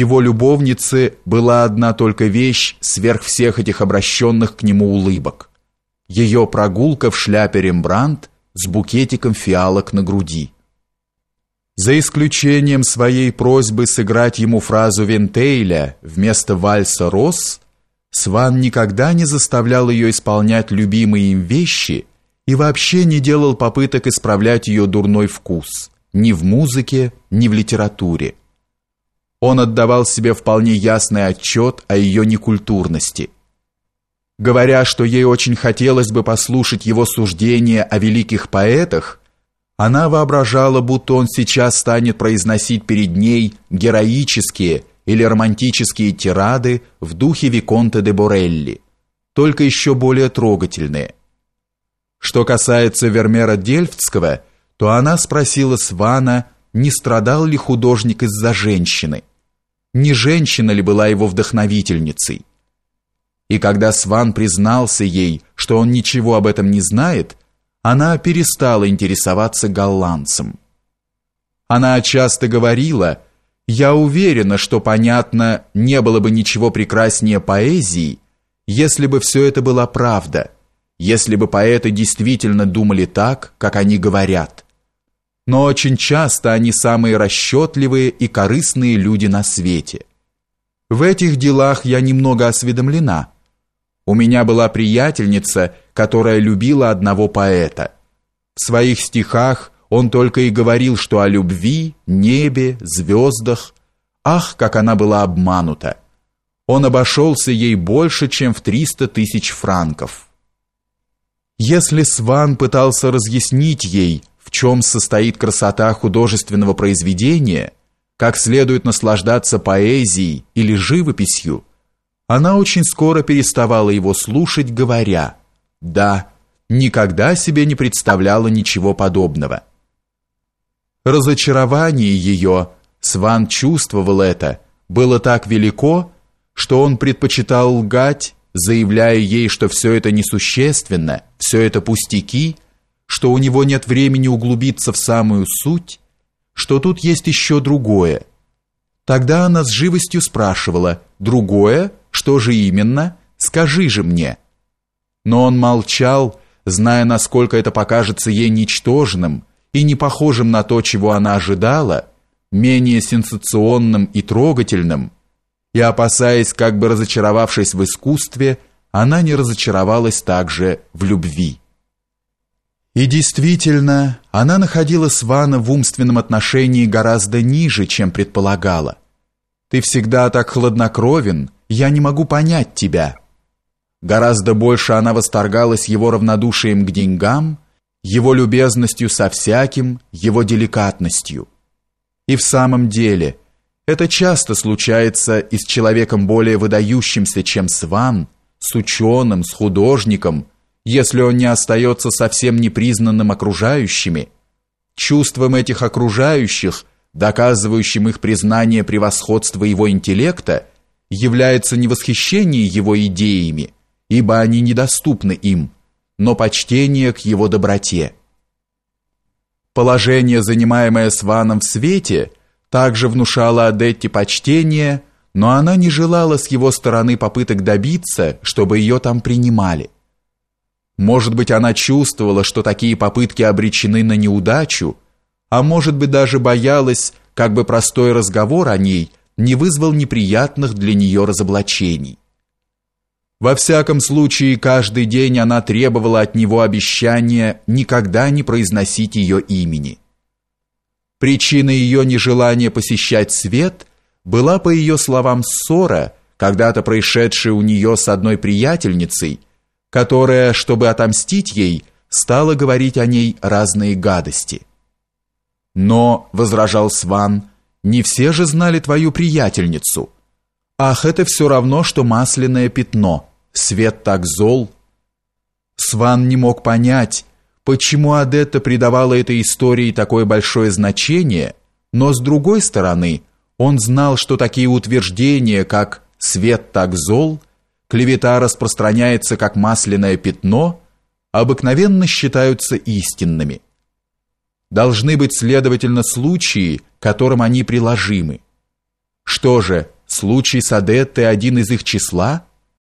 его любовнице была одна только вещь сверх всех этих обращенных к нему улыбок. Ее прогулка в шляпе Рембрандт с букетиком фиалок на груди. За исключением своей просьбы сыграть ему фразу Вентейля вместо вальса «Рос», Сван никогда не заставлял ее исполнять любимые им вещи и вообще не делал попыток исправлять ее дурной вкус ни в музыке, ни в литературе. Он отдавал себе вполне ясный отчет о ее некультурности. Говоря, что ей очень хотелось бы послушать его суждения о великих поэтах, она воображала, будто он сейчас станет произносить перед ней героические или романтические тирады в духе Виконта де Борелли, только еще более трогательные. Что касается Вермера Дельфтского, то она спросила Свана, не страдал ли художник из-за женщины не женщина ли была его вдохновительницей. И когда Сван признался ей, что он ничего об этом не знает, она перестала интересоваться голландцем. Она часто говорила, «Я уверена, что, понятно, не было бы ничего прекраснее поэзии, если бы все это была правда, если бы поэты действительно думали так, как они говорят» но очень часто они самые расчетливые и корыстные люди на свете. В этих делах я немного осведомлена. У меня была приятельница, которая любила одного поэта. В своих стихах он только и говорил, что о любви, небе, звездах. Ах, как она была обманута! Он обошелся ей больше, чем в триста тысяч франков. Если Сван пытался разъяснить ей, в чем состоит красота художественного произведения, как следует наслаждаться поэзией или живописью, она очень скоро переставала его слушать, говоря «Да, никогда себе не представляла ничего подобного». Разочарование ее, Сван чувствовал это, было так велико, что он предпочитал лгать, заявляя ей, что все это несущественно, все это пустяки – что у него нет времени углубиться в самую суть, что тут есть еще другое. Тогда она с живостью спрашивала «Другое? Что же именно? Скажи же мне». Но он молчал, зная, насколько это покажется ей ничтожным и не похожим на то, чего она ожидала, менее сенсационным и трогательным, и опасаясь, как бы разочаровавшись в искусстве, она не разочаровалась также в любви. И действительно, она находила Свана в умственном отношении гораздо ниже, чем предполагала. Ты всегда так хладнокровен, я не могу понять тебя. Гораздо больше она восторгалась его равнодушием к деньгам, его любезностью со всяким, его деликатностью. И в самом деле, это часто случается и с человеком более выдающимся, чем Сван, с ученым, с художником, если он не остается совсем непризнанным окружающими, чувством этих окружающих, доказывающим их признание превосходства его интеллекта, является не восхищение его идеями, ибо они недоступны им, но почтение к его доброте. Положение, занимаемое Сваном в свете, также внушало Адетте почтение, но она не желала с его стороны попыток добиться, чтобы ее там принимали. Может быть, она чувствовала, что такие попытки обречены на неудачу, а может быть, даже боялась, как бы простой разговор о ней не вызвал неприятных для нее разоблачений. Во всяком случае, каждый день она требовала от него обещания никогда не произносить ее имени. Причиной ее нежелания посещать свет была, по ее словам, ссора, когда-то происшедшая у нее с одной приятельницей, которая, чтобы отомстить ей, стала говорить о ней разные гадости. Но, возражал Сван, не все же знали твою приятельницу. Ах, это все равно, что масляное пятно. Свет так зол. Сван не мог понять, почему Адетта придавала этой истории такое большое значение, но с другой стороны, он знал, что такие утверждения, как «свет так зол», клевета распространяется как масляное пятно, обыкновенно считаются истинными. Должны быть, следовательно, случаи, которым они приложимы. Что же, случай с Адеттой один из их числа?